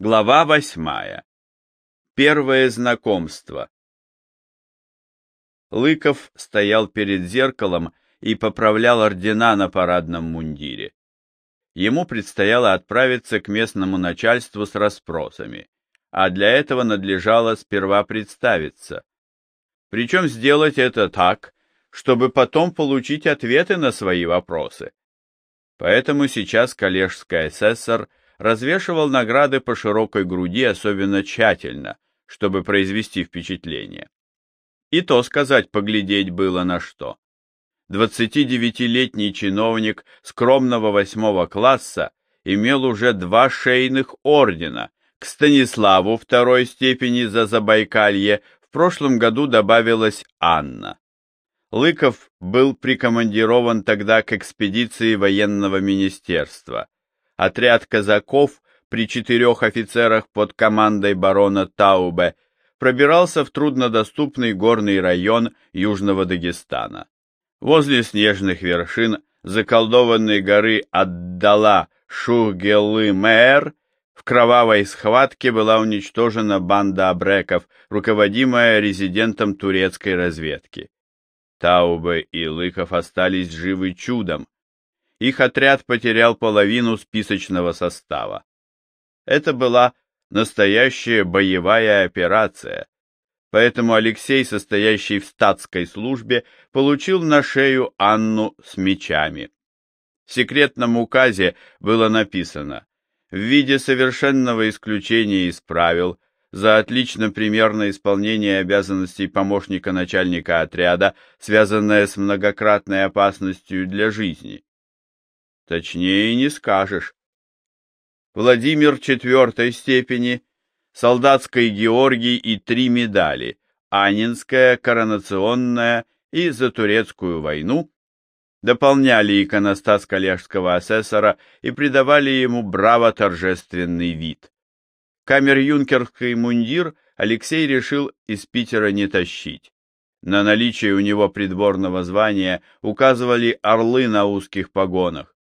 Глава восьмая. Первое знакомство. Лыков стоял перед зеркалом и поправлял ордена на парадном мундире. Ему предстояло отправиться к местному начальству с расспросами, а для этого надлежало сперва представиться. Причем сделать это так, чтобы потом получить ответы на свои вопросы. Поэтому сейчас коллежский асессор развешивал награды по широкой груди особенно тщательно, чтобы произвести впечатление. И то сказать, поглядеть было на что. 29-летний чиновник скромного восьмого класса имел уже два шейных ордена, к Станиславу второй степени за Забайкалье в прошлом году добавилась Анна. Лыков был прикомандирован тогда к экспедиции военного министерства отряд казаков при четырех офицерах под командой барона Таубе пробирался в труднодоступный горный район Южного Дагестана. Возле снежных вершин заколдованной горы отдала Шугелы-Мэр в кровавой схватке была уничтожена банда абреков, руководимая резидентом турецкой разведки. Таубе и Лыков остались живы чудом, их отряд потерял половину списочного состава. Это была настоящая боевая операция, поэтому Алексей, состоящий в статской службе, получил на шею Анну с мечами. В секретном указе было написано «В виде совершенного исключения из правил за отлично примерное исполнение обязанностей помощника начальника отряда, связанное с многократной опасностью для жизни». Точнее не скажешь. Владимир четвертой степени, солдатской Георгий и три медали, Анинская, коронационная и за турецкую войну, дополняли иконостас коллежского асессора и придавали ему браво-торжественный вид. Камер-юнкерский мундир Алексей решил из Питера не тащить. На наличие у него придворного звания указывали орлы на узких погонах.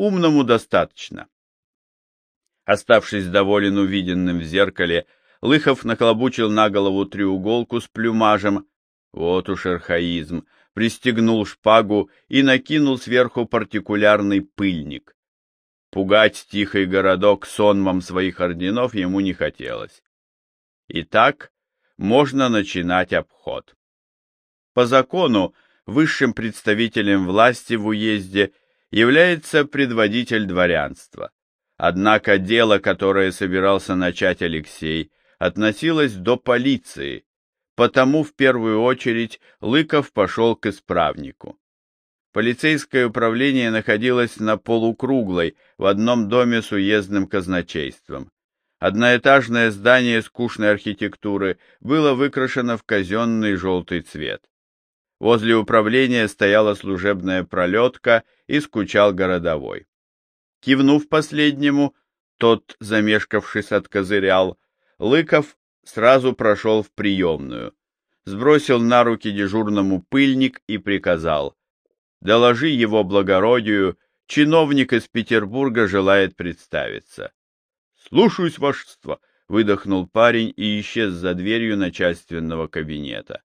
Умному достаточно. Оставшись доволен увиденным в зеркале, Лыхов наклобучил на голову треуголку с плюмажем. Вот уж архаизм. Пристегнул шпагу и накинул сверху партикулярный пыльник. Пугать тихий городок сонмом своих орденов ему не хотелось. Итак, можно начинать обход. По закону, высшим представителем власти в уезде является предводитель дворянства. Однако дело, которое собирался начать Алексей, относилось до полиции, потому в первую очередь Лыков пошел к исправнику. Полицейское управление находилось на полукруглой в одном доме с уездным казначейством. Одноэтажное здание скучной архитектуры было выкрашено в казенный желтый цвет. Возле управления стояла служебная пролетка и скучал городовой. Кивнув последнему, тот, замешкавшись, откозырял, Лыков сразу прошел в приемную, сбросил на руки дежурному пыльник и приказал. «Доложи его благородию, чиновник из Петербурга желает представиться». «Слушаюсь, вашество», — выдохнул парень и исчез за дверью начальственного кабинета.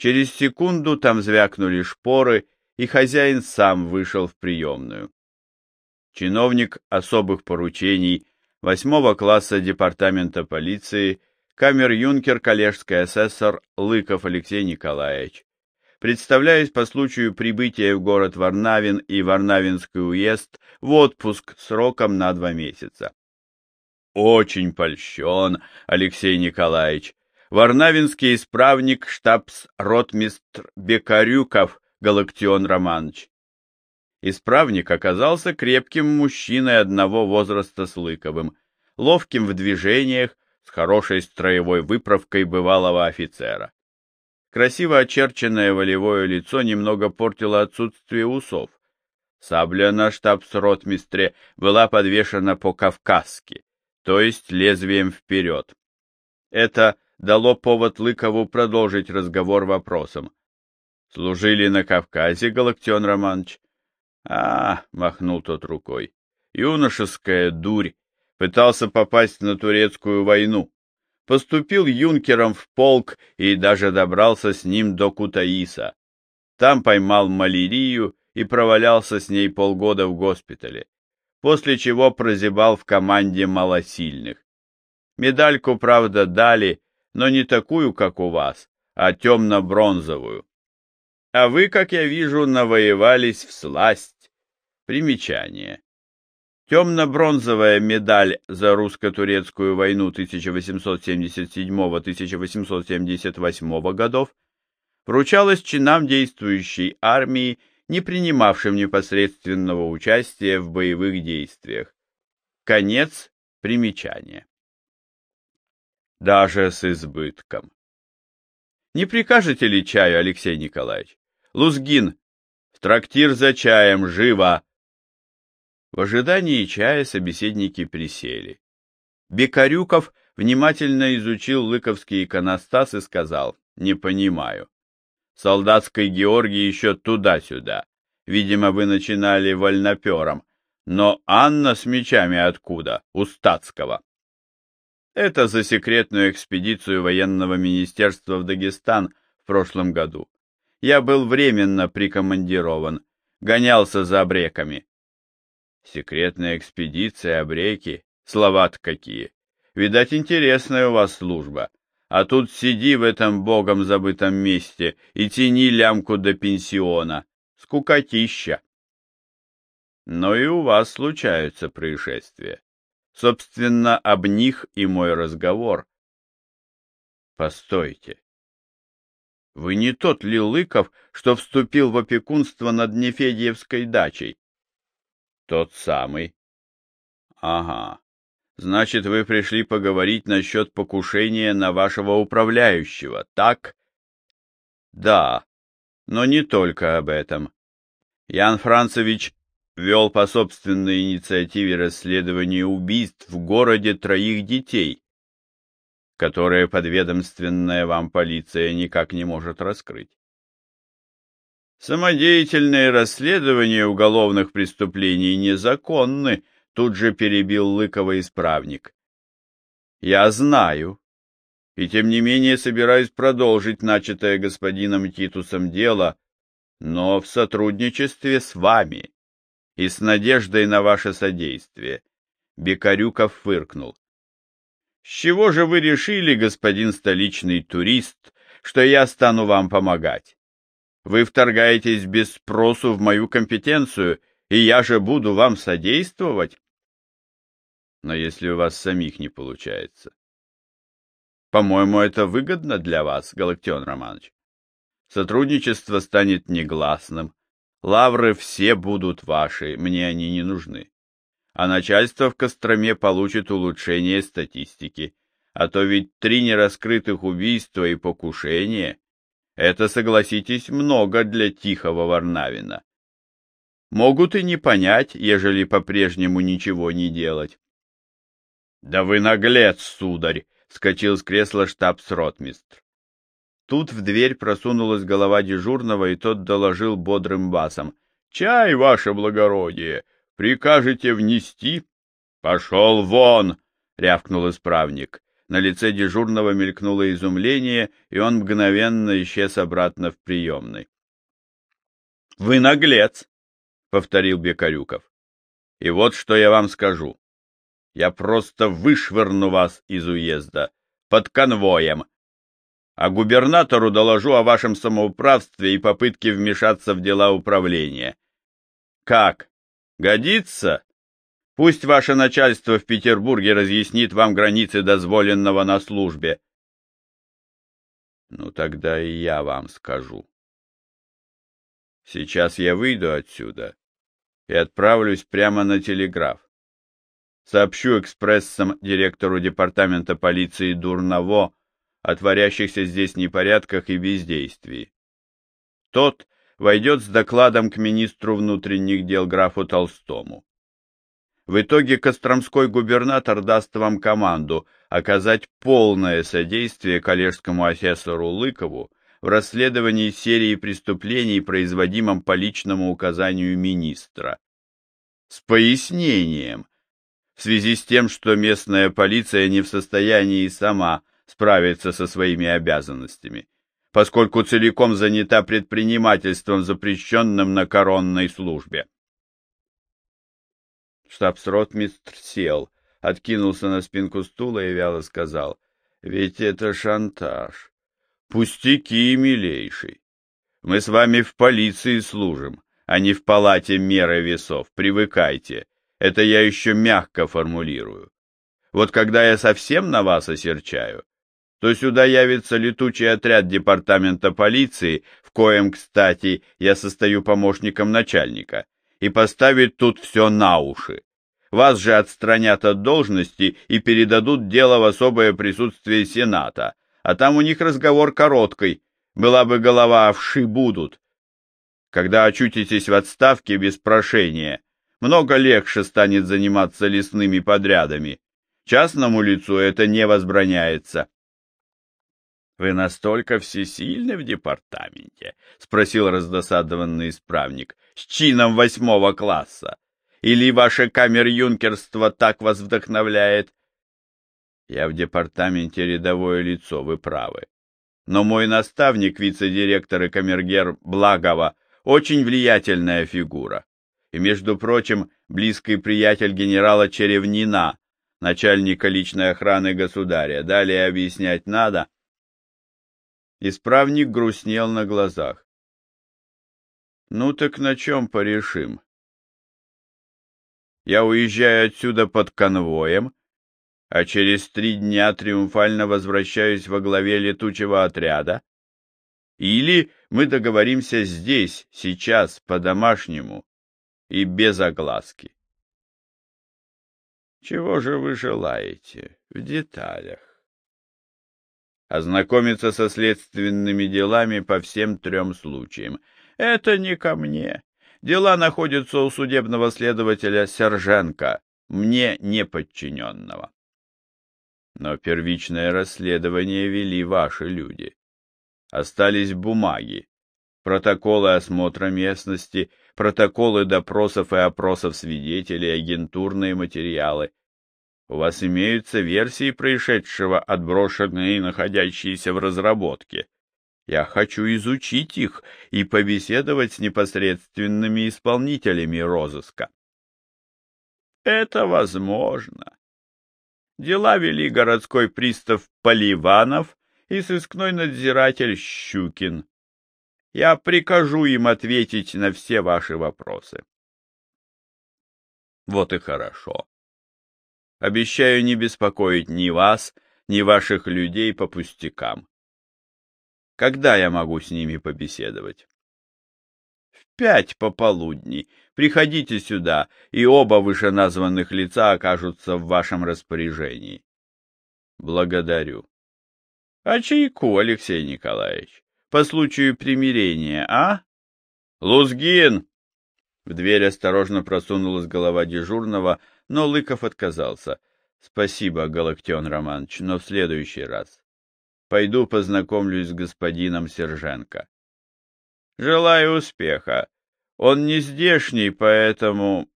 Через секунду там звякнули шпоры, и хозяин сам вышел в приемную. Чиновник особых поручений восьмого класса департамента полиции, камер-юнкер, коллежский асессор Лыков Алексей Николаевич. Представляюсь по случаю прибытия в город Варнавин и Варнавинский уезд в отпуск сроком на два месяца. Очень польщен, Алексей Николаевич, Варнавинский исправник штабс-ротмистр Бекарюков Галактион Романович. Исправник оказался крепким мужчиной одного возраста с Лыковым, ловким в движениях, с хорошей строевой выправкой бывалого офицера. Красиво очерченное волевое лицо немного портило отсутствие усов. Сабля на штабс-ротмистре была подвешена по-кавказски, то есть лезвием вперед. Это дало повод Лыкову продолжить разговор вопросом. «Служили на Кавказе, Галактион Романович?» «А, — махнул тот рукой, — юношеская дурь, Пытался попасть на турецкую войну. Поступил юнкером в полк и даже добрался с ним до Кутаиса. Там поймал малярию и провалялся с ней полгода в госпитале, после чего прозябал в команде малосильных. Медальку, правда, дали, но не такую, как у вас, а темно-бронзовую. А вы, как я вижу, навоевались в сласть. Примечание. Темно-бронзовая медаль за русско-турецкую войну 1877-1878 годов вручалась чинам действующей армии, не принимавшим непосредственного участия в боевых действиях. Конец примечания. Даже с избытком. Не прикажете ли чаю, Алексей Николаевич? Лузгин, в трактир за чаем, живо! В ожидании чая собеседники присели. Бекарюков внимательно изучил лыковский иконостас и сказал, не понимаю. Солдатской Георгий еще туда-сюда. Видимо, вы начинали вольнопером. Но Анна с мечами откуда? У Стацкого. Это за секретную экспедицию военного министерства в Дагестан в прошлом году. Я был временно прикомандирован, гонялся за обреками. Секретная экспедиция, обреки, слова-то какие. Видать, интересная у вас служба. А тут сиди в этом богом забытом месте и тяни лямку до пенсиона. Скукотища. Но и у вас случаются происшествия. Собственно, об них и мой разговор. Постойте. Вы не тот ли Лыков, что вступил в опекунство над Нефедьевской дачей? Тот самый. Ага. Значит, вы пришли поговорить насчет покушения на вашего управляющего, так? Да, но не только об этом. Ян Францевич вел по собственной инициативе расследование убийств в городе троих детей, которые подведомственная вам полиция никак не может раскрыть. Самодеятельные расследования уголовных преступлений незаконны, тут же перебил Лыкова исправник. Я знаю, и тем не менее собираюсь продолжить начатое господином Титусом дело, но в сотрудничестве с вами и с надеждой на ваше содействие. Бекарюков фыркнул. — С чего же вы решили, господин столичный турист, что я стану вам помогать? Вы вторгаетесь без спросу в мою компетенцию, и я же буду вам содействовать. Но если у вас самих не получается. По-моему, это выгодно для вас, Галактион Романович. Сотрудничество станет негласным. Лавры все будут ваши, мне они не нужны. А начальство в Костроме получит улучшение статистики. А то ведь три нераскрытых убийства и покушения это, согласитесь, много для тихого Варнавина. Могут и не понять, ежели по-прежнему ничего не делать. — Да вы наглец, сударь! — скочил с кресла штабс-ротмистр. Тут в дверь просунулась голова дежурного, и тот доложил бодрым басом. — Чай, ваше благородие! Прикажете внести? — Пошел вон! — рявкнул исправник. На лице дежурного мелькнуло изумление, и он мгновенно исчез обратно в приемной. — Вы наглец! — повторил Бекарюков. — И вот что я вам скажу. Я просто вышвырну вас из уезда, под конвоем. А губернатору доложу о вашем самоуправстве и попытке вмешаться в дела управления. Как? Годится? Пусть ваше начальство в Петербурге разъяснит вам границы дозволенного на службе. Ну, тогда и я вам скажу. Сейчас я выйду отсюда и отправлюсь прямо на телеграф. Сообщу экспрессом директору департамента полиции Дурново о творящихся здесь непорядках и бездействии. Тот войдет с докладом к министру внутренних дел графу Толстому. В итоге Костромской губернатор даст вам команду оказать полное содействие коллежскому асессору Лыкову в расследовании серии преступлений, производимом по личному указанию министра. С пояснением. в связи с тем, что местная полиция не в состоянии сама справиться со своими обязанностями, поскольку целиком занята предпринимательством, запрещенным на коронной службе. Штабс-ротмистр сел, откинулся на спинку стула и вяло сказал, «Ведь это шантаж. Пустяки, милейший. Мы с вами в полиции служим, а не в палате меры весов. Привыкайте. Это я еще мягко формулирую. Вот когда я совсем на вас осерчаю, то сюда явится летучий отряд департамента полиции, в коем, кстати, я состою помощником начальника, и поставит тут все на уши. Вас же отстранят от должности и передадут дело в особое присутствие Сената, а там у них разговор короткий, была бы голова, а вши будут. Когда очутитесь в отставке без прошения, много легче станет заниматься лесными подрядами. Частному лицу это не возбраняется. «Вы настолько всесильны в департаменте?» — спросил раздосадованный исправник. «С чином восьмого класса? Или ваше камер-юнкерство так вас вдохновляет?» «Я в департаменте рядовое лицо, вы правы. Но мой наставник, вице-директор и камергер Благова, очень влиятельная фигура. И, между прочим, близкий приятель генерала Черевнина, начальника личной охраны государя. Далее объяснять надо?» Исправник грустнел на глазах. «Ну так на чем порешим? Я уезжаю отсюда под конвоем, а через три дня триумфально возвращаюсь во главе летучего отряда. Или мы договоримся здесь, сейчас, по-домашнему и без огласки. Чего же вы желаете в деталях? Ознакомиться со следственными делами по всем трем случаям. Это не ко мне. Дела находятся у судебного следователя Серженко, мне неподчиненного. Но первичное расследование вели ваши люди. Остались бумаги, протоколы осмотра местности, протоколы допросов и опросов свидетелей, агентурные материалы. У вас имеются версии происшедшего, отброшенные и находящиеся в разработке. Я хочу изучить их и побеседовать с непосредственными исполнителями розыска. Это возможно. Дела вели городской пристав Поливанов и сыскной надзиратель Щукин. Я прикажу им ответить на все ваши вопросы. Вот и хорошо. Обещаю не беспокоить ни вас, ни ваших людей по пустякам. Когда я могу с ними побеседовать? В пять пополудни. Приходите сюда, и оба вышеназванных лица окажутся в вашем распоряжении. Благодарю. А чайку, Алексей Николаевич, по случаю примирения, а? Лузгин! В дверь осторожно просунулась голова дежурного, но Лыков отказался. Спасибо, Галактион Романович, но в следующий раз. Пойду познакомлюсь с господином Серженко. Желаю успеха. Он не здешний, поэтому...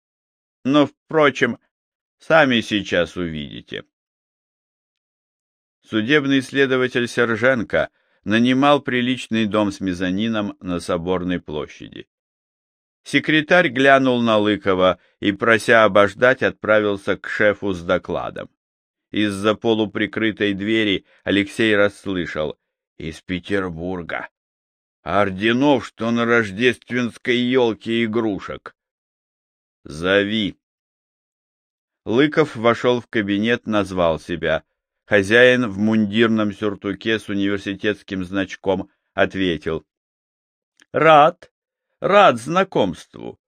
Но, впрочем, сами сейчас увидите. Судебный следователь Серженко нанимал приличный дом с мезонином на Соборной площади. Секретарь глянул на Лыкова и, прося обождать, отправился к шефу с докладом. Из-за полуприкрытой двери Алексей расслышал «Из Петербурга». Орденов, что на рождественской елке игрушек. «Зови». Лыков вошел в кабинет, назвал себя. Хозяин в мундирном сюртуке с университетским значком ответил. «Рад рад знакомству.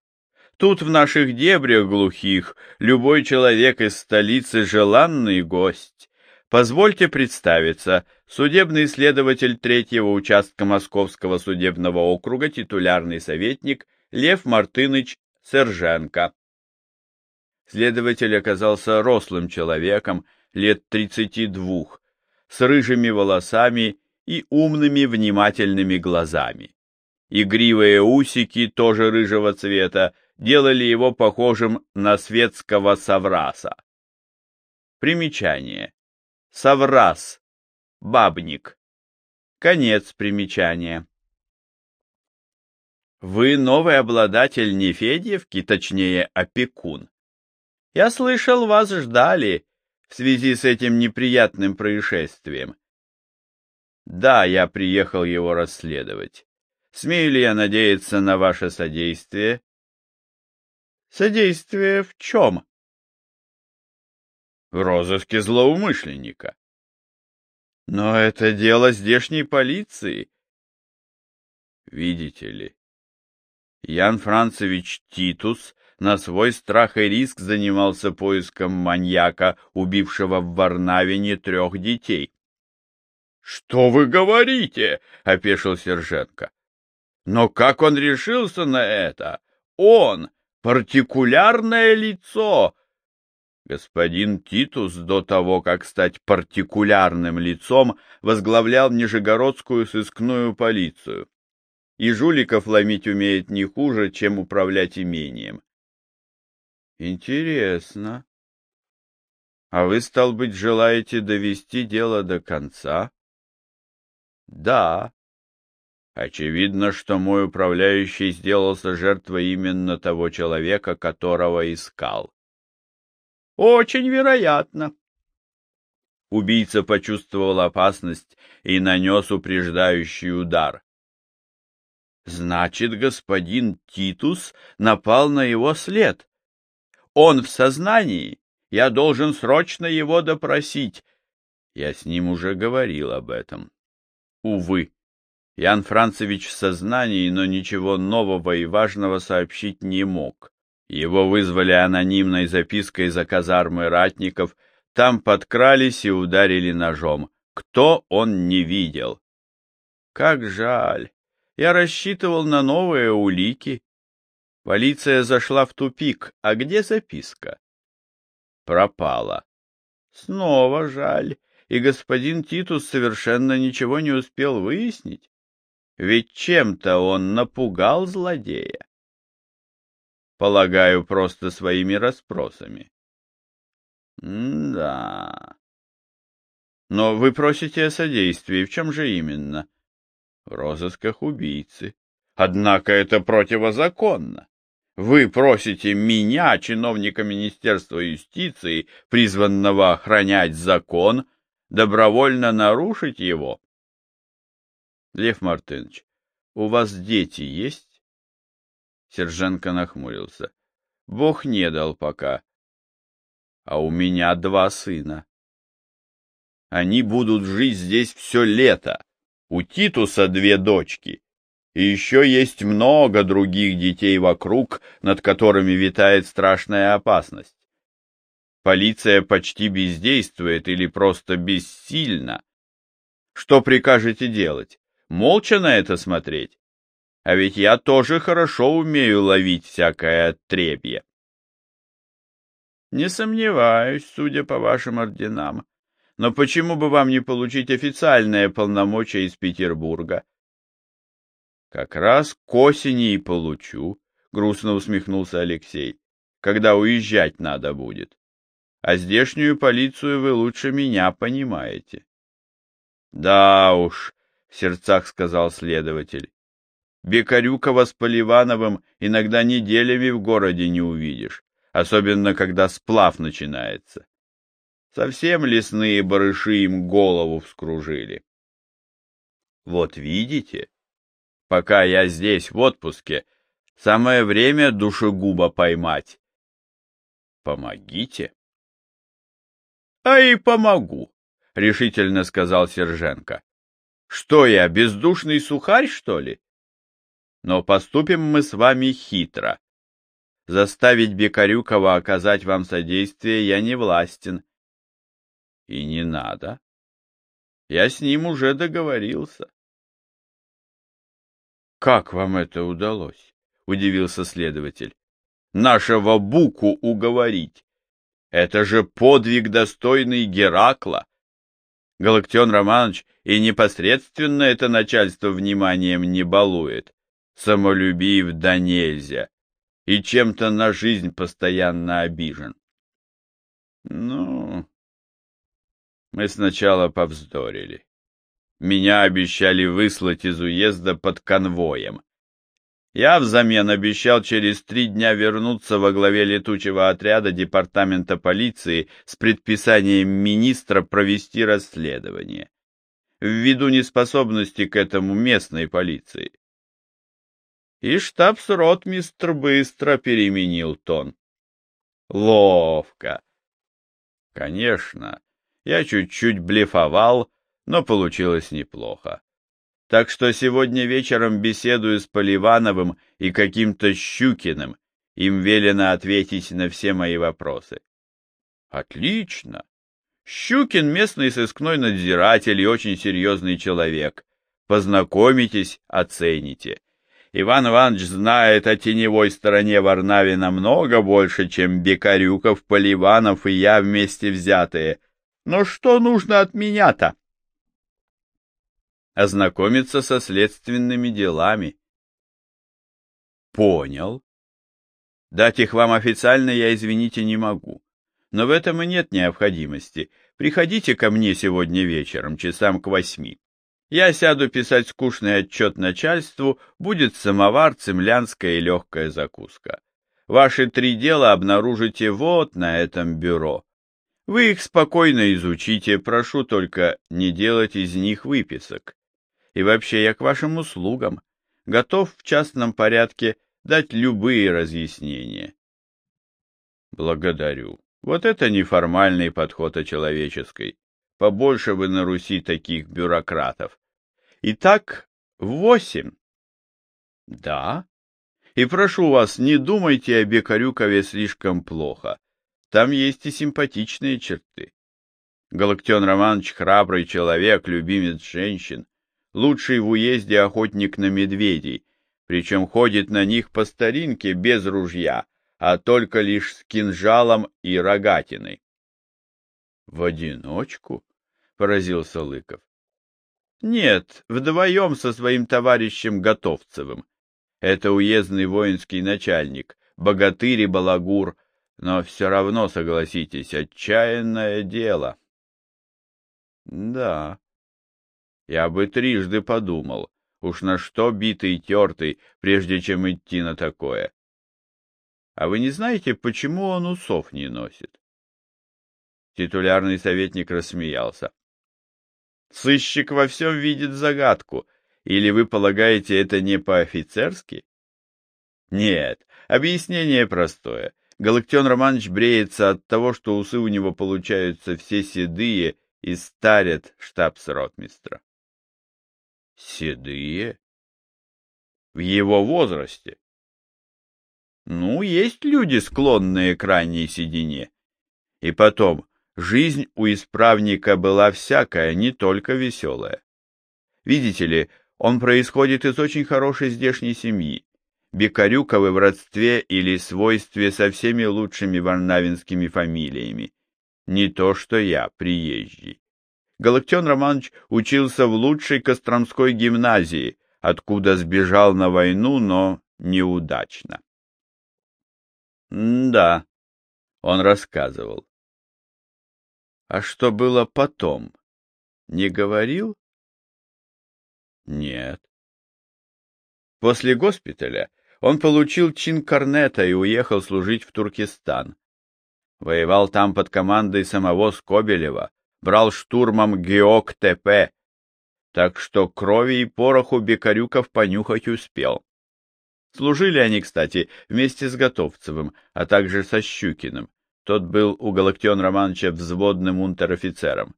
Тут в наших дебрях глухих любой человек из столицы желанный гость. Позвольте представиться, судебный следователь третьего участка Московского судебного округа, титулярный советник Лев Мартыныч Серженко. Следователь оказался рослым человеком, лет тридцати двух, с рыжими волосами и умными внимательными глазами. Игривые усики, тоже рыжего цвета, делали его похожим на светского совраса. Примечание. Саврас. Бабник. Конец примечания. Вы новый обладатель Нефедьевки, точнее, опекун. Я слышал, вас ждали в связи с этим неприятным происшествием. Да, я приехал его расследовать. Смею ли я надеяться на ваше содействие? Содействие в чем? В розыске злоумышленника. Но это дело здешней полиции. Видите ли, Ян Францевич Титус на свой страх и риск занимался поиском маньяка, убившего в Варнавине трех детей. — Что вы говорите? — опешил Серженко. — Но как он решился на это? Он, партикулярное лицо! Господин Титус до того, как стать партикулярным лицом, возглавлял Нижегородскую сыскную полицию и жуликов ломить умеет не хуже, чем управлять имением. Интересно. А вы, стал быть, желаете довести дело до конца? Да. Очевидно, что мой управляющий сделался жертвой именно того человека, которого искал. Очень вероятно. Убийца почувствовал опасность и нанес упреждающий удар. Значит, господин Титус напал на его след. Он в сознании. Я должен срочно его допросить. Я с ним уже говорил об этом. Увы, Ян Францевич в сознании, но ничего нового и важного сообщить не мог. Его вызвали анонимной запиской за казармы ратников, там подкрались и ударили ножом. Кто он не видел? Как жаль! Я рассчитывал на новые улики. Полиция зашла в тупик. А где записка? Пропала. Снова жаль. И господин Титус совершенно ничего не успел выяснить. Ведь чем-то он напугал злодея. Полагаю, просто своими расспросами. да. Но вы просите о содействии. В чем же именно? в розысках убийцы. Однако это противозаконно. Вы просите меня, чиновника Министерства юстиции, призванного охранять закон, добровольно нарушить его? Лев Мартынович, у вас дети есть? Серженко нахмурился. Бог не дал пока. А у меня два сына. Они будут жить здесь все лето. У Титуса две дочки. И еще есть много других детей вокруг, над которыми витает страшная опасность. Полиция почти бездействует или просто бессильна. Что прикажете делать? Молча на это смотреть? А ведь я тоже хорошо умею ловить всякое отребье. Не сомневаюсь, судя по вашим орденам, но почему бы вам не получить официальное полномочия из Петербурга? Как раз к осени и получу, грустно усмехнулся Алексей, когда уезжать надо будет. А здешнюю полицию вы лучше меня понимаете. Да уж, в сердцах сказал следователь. Бекарюкова с Поливановым иногда неделями в городе не увидишь, особенно когда сплав начинается. Совсем лесные барыши им голову вскружили. Вот видите, пока я здесь в отпуске, самое время душегуба поймать. Помогите. — А и помогу, — решительно сказал Серженко. — Что я, бездушный сухарь, что ли? Но поступим мы с вами хитро. Заставить Бекарюкова оказать вам содействие я не властен. И не надо. Я с ним уже договорился. Как вам это удалось? Удивился следователь. Нашего Буку уговорить. Это же подвиг достойный Геракла. Галактион Романович и непосредственно это начальство вниманием не балует. Самолюбив да нельзя. И чем-то на жизнь постоянно обижен. Ну, Мы сначала повздорили. Меня обещали выслать из уезда под конвоем. Я взамен обещал через три дня вернуться во главе летучего отряда департамента полиции с предписанием министра провести расследование. Ввиду неспособности к этому местной полиции. И штабс-ротмистр быстро переменил тон. Ловко. Конечно, я чуть-чуть блефовал, но получилось неплохо. Так что сегодня вечером беседую с Поливановым и каким-то Щукиным. Им велено ответить на все мои вопросы. Отлично. Щукин местный сыскной надзиратель и очень серьезный человек. Познакомитесь, оцените. Иван Иванович знает о теневой стороне Варнави намного больше, чем Бекарюков, Поливанов и я вместе взятые. Но что нужно от меня-то? Ознакомиться со следственными делами. Понял. Дать их вам официально я, извините, не могу. Но в этом и нет необходимости. Приходите ко мне сегодня вечером, часам к восьми. Я сяду писать скучный отчет начальству, будет самовар, цемлянская и легкая закуска. Ваши три дела обнаружите вот на этом бюро. Вы их спокойно изучите, прошу только не делать из них выписок. И вообще я к вашим услугам, готов в частном порядке дать любые разъяснения. Благодарю. Вот это неформальный подход о человеческой. Побольше вы на Руси таких бюрократов. Итак, восемь. Да. И прошу вас, не думайте о Бекарюкове слишком плохо. Там есть и симпатичные черты. Галактион Романович храбрый человек, любимец женщин лучший в уезде охотник на медведей, причем ходит на них по старинке без ружья, а только лишь с кинжалом и рогатиной. — В одиночку? — поразился Лыков. — Нет, вдвоем со своим товарищем Готовцевым. Это уездный воинский начальник, богатырь и балагур, но все равно, согласитесь, отчаянное дело. — Да, я бы трижды подумал, уж на что битый тертый, прежде чем идти на такое. А вы не знаете, почему он усов не носит? Титулярный советник рассмеялся. Сыщик во всем видит загадку, или вы полагаете это не по-офицерски? Нет, объяснение простое. Галактион Романович бреется от того, что усы у него получаются все седые и старят штабс-ротмистра. Седые? В его возрасте? Ну, есть люди, склонные к ранней седине. И потом, жизнь у исправника была всякая, не только веселая. Видите ли, он происходит из очень хорошей здешней семьи. Бекарюковы в родстве или свойстве со всеми лучшими варнавинскими фамилиями. Не то, что я, приезжий. Галактион Романович учился в лучшей Костромской гимназии, откуда сбежал на войну, но неудачно. да, он рассказывал. А что было потом? Не говорил? Нет. После госпиталя он получил чин корнета и уехал служить в Туркестан. Воевал там под командой самого Скобелева, брал штурмом ГеОК-ТП, так что крови и пороху Бекарюков понюхать успел. Служили они, кстати, вместе с Готовцевым, а также со Щукиным. Тот был у Галактион Романовича взводным унтер-офицером.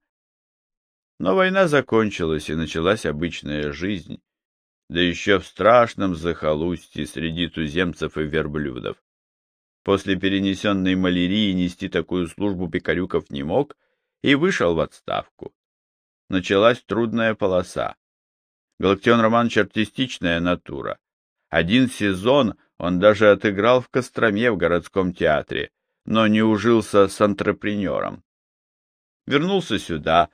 Но война закончилась, и началась обычная жизнь, да еще в страшном захолустье среди туземцев и верблюдов. После перенесенной малярии нести такую службу Пикарюков не мог, и вышел в отставку. Началась трудная полоса. Галактион Романович артистичная натура. Один сезон он даже отыграл в Костроме в городском театре, но не ужился с антрепренером. Вернулся сюда,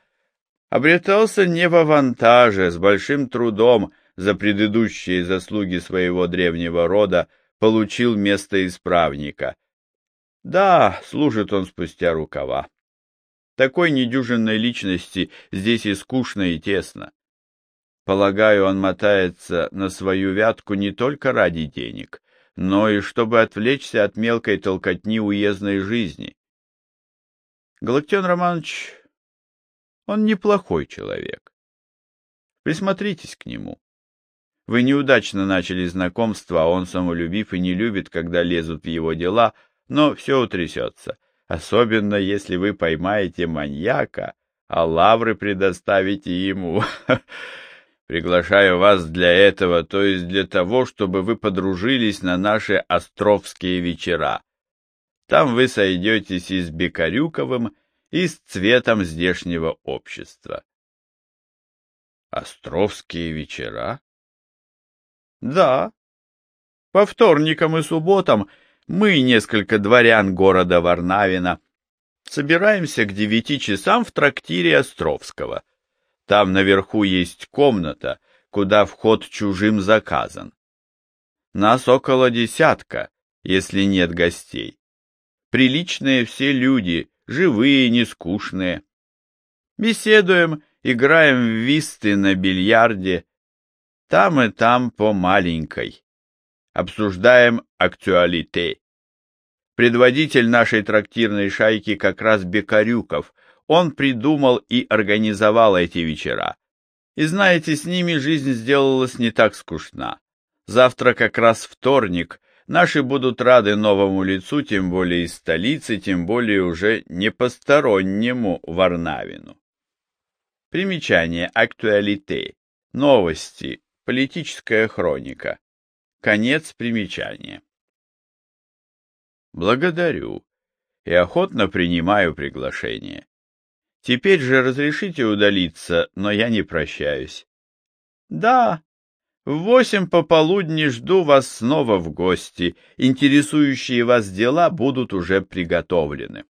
обретался не в авантаже, с большим трудом за предыдущие заслуги своего древнего рода получил место исправника. Да, служит он спустя рукава. Такой недюжинной личности здесь и скучно, и тесно. Полагаю, он мотается на свою вятку не только ради денег, но и чтобы отвлечься от мелкой толкотни уездной жизни. Галактион Романович, он неплохой человек. Присмотритесь к нему. Вы неудачно начали знакомство, а он самолюбив и не любит, когда лезут в его дела, но все утрясется, особенно если вы поймаете маньяка, а лавры предоставите ему. Приглашаю вас для этого, то есть для того, чтобы вы подружились на наши островские вечера. Там вы сойдетесь и с Бекарюковым, и с цветом здешнего общества. Островские вечера? Да. По вторникам и субботам мы, несколько дворян города Варнавина, собираемся к девяти часам в трактире Островского. Там наверху есть комната, куда вход чужим заказан. Нас около десятка, если нет гостей. Приличные все люди, живые, не скучные. Беседуем, играем в висты на бильярде, там и там по маленькой. Обсуждаем актуалите. Предводитель нашей трактирной шайки как раз Бекарюков, он придумал и организовал эти вечера. И знаете, с ними жизнь сделалась не так скучна. Завтра как раз вторник, наши будут рады новому лицу, тем более из столицы, тем более уже не постороннему Варнавину. Примечание актуалите. Новости. Политическая хроника. Конец примечания. Благодарю и охотно принимаю приглашение. Теперь же разрешите удалиться, но я не прощаюсь. Да, в восемь пополудни жду вас снова в гости. Интересующие вас дела будут уже приготовлены.